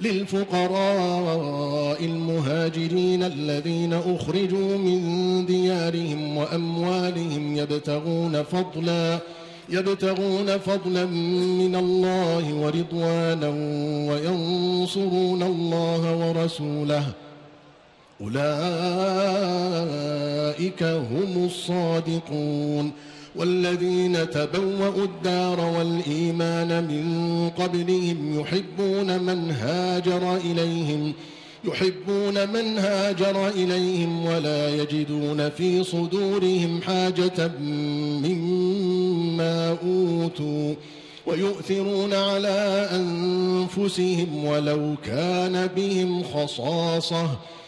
للفقراء المهاجرين الذين أخرجوا من ديارهم وأموالهم يبتغون فضلا يبتغون فضلا من الله ورضوانا وينصرون الله ورسوله. أولئك هم الصادقون. والذين تبوأوا الدار والإيمان من قبلهم يحبون من هاجر إليهم يحبون من هاجر إليهم ولا يجدون في صدورهم حاجة مما أوتوا ويؤثرون على أنفسهم ولو كان بهم خصاصة.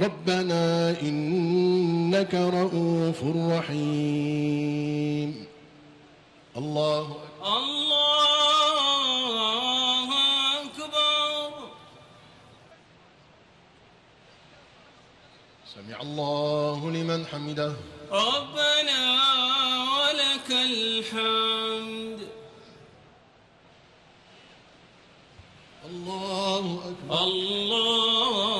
ربنا إنك رؤوف رحيم. الله أكبر الله أكبر. سمع الله لمن حمده. ربنا ولك الحمد. الله أكبر. الله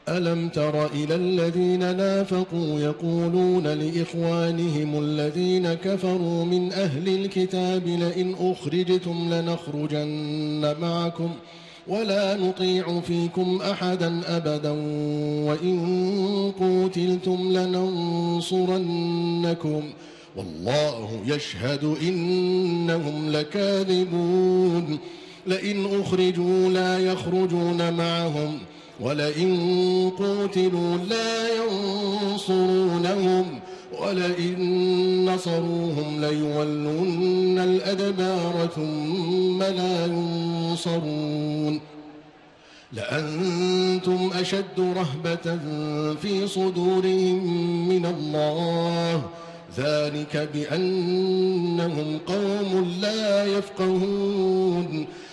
ألم تر إلى الذين نافقوا يقولون لإخوانهم الذين كفروا من أهل الكتاب لئن أخرجتم لنخرجن معكم ولا نطيع فيكم أحدا أبدا وإن قوتلتم لننصرنكم والله يشهد إنهم لكاذبون لئن أخرجوا لا يخرجون معهم ولئن قوتلوا لا ينصرونهم ولئن نصروهم ليولون الأدبار ثم لا ينصرون. لأنتم أشد رهبة في صدورهم من الله. ذلك بأنهم قوم لا يفقهون.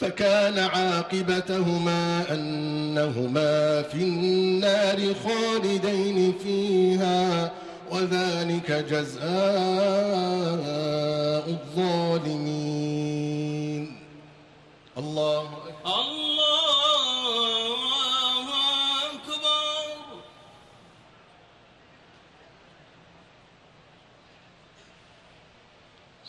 فكان عاقبتهما أنهما في النار خالدين فيها وذلك جزاء الظالمين. الله أكبر. الله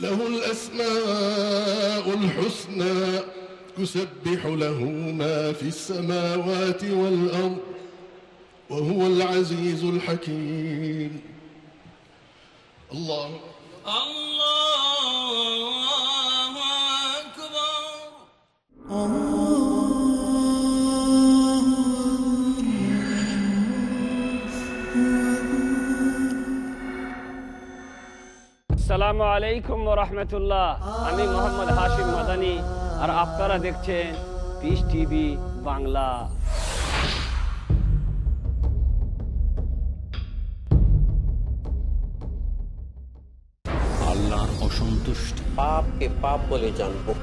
له الأسماء الحسنى يسبح له ما في السماوات والأرض وهو العزيز الحكيم. الله. الله أكبر. আসসালামু আলাইকুম রহমতুল্লাহ। আমি মোহাম্মদ হাশিম মাদানি আর আপনারা দেখছেন পিস টিভি বাংলা। আল্লাহর অসন্তুষ্ট। পাপকে পাপ বলে জানব।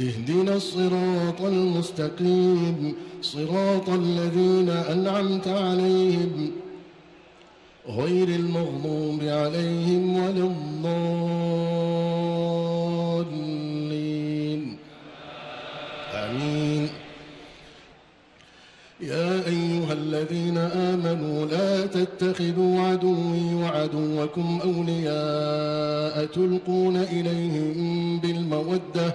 اهدنا الصراط المستقيم صراط الذين أنعمت عليهم غير المغضوب عليهم ولا الضالين. آمين. يا أيها الذين آمنوا لا تتخذوا عدوي وعدوكم أولياء تلقون إليهم بالمودة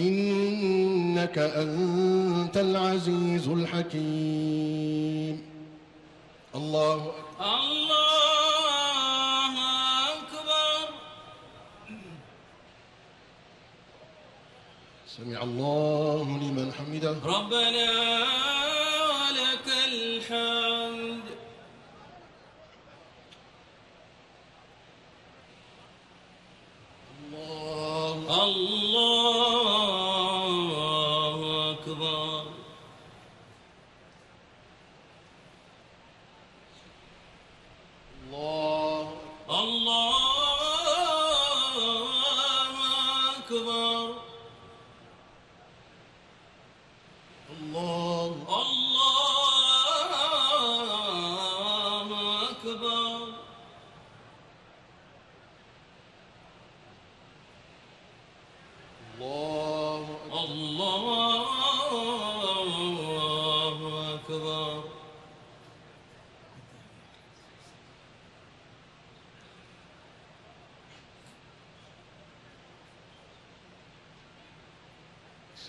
إنك أنت العزيز الحكيم. الله أكبر. الله أكبر. سمع الله لمن حمده. ربنا ولك الحمد. الله الله أكبر الله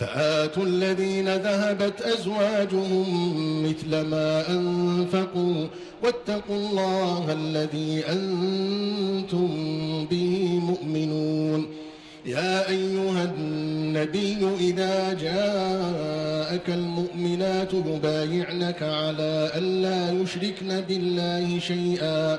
فآتوا الذين ذهبت أزواجهم مثل ما أنفقوا واتقوا الله الذي أنتم به مؤمنون. يا أيها النبي إذا جاءك المؤمنات يبايعنك على ألا يشركن بالله شيئا.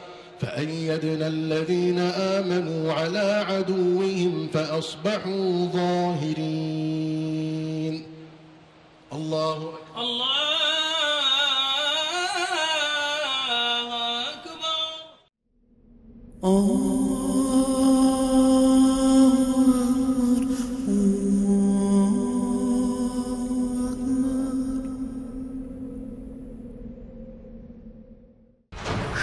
فأيدنا الذين آمنوا على عدوهم فأصبحوا ظاهرين. الله أكبر. الله أكبر.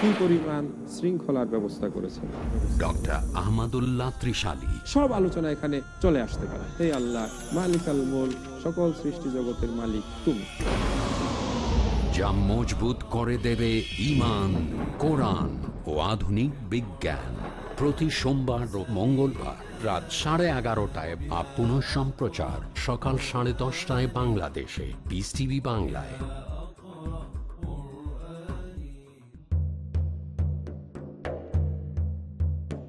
কি পরিমাণ শৃঙ্খলার ব্যবস্থা করেছেন। ডক্টর আহমদুল্লাহ ত্রিশালী। সব আলোচনা এখানে চলে আসতে পারে। হে আল্লাহ মালিক আল মোল সকল সৃষ্টি জগতের মালিক তুমি। যা মজবুত করে দেবে ইমান কোরআন ও আধুনিক বিজ্ঞান। প্রতি সোমবার ও মঙ্গলবার রাত সাড়ে এগারোটায় বা পুনঃ সম্প্রচার সকাল সাড়ে দশটায় বাংলাদেশে। বিস টিভি বাংলায়।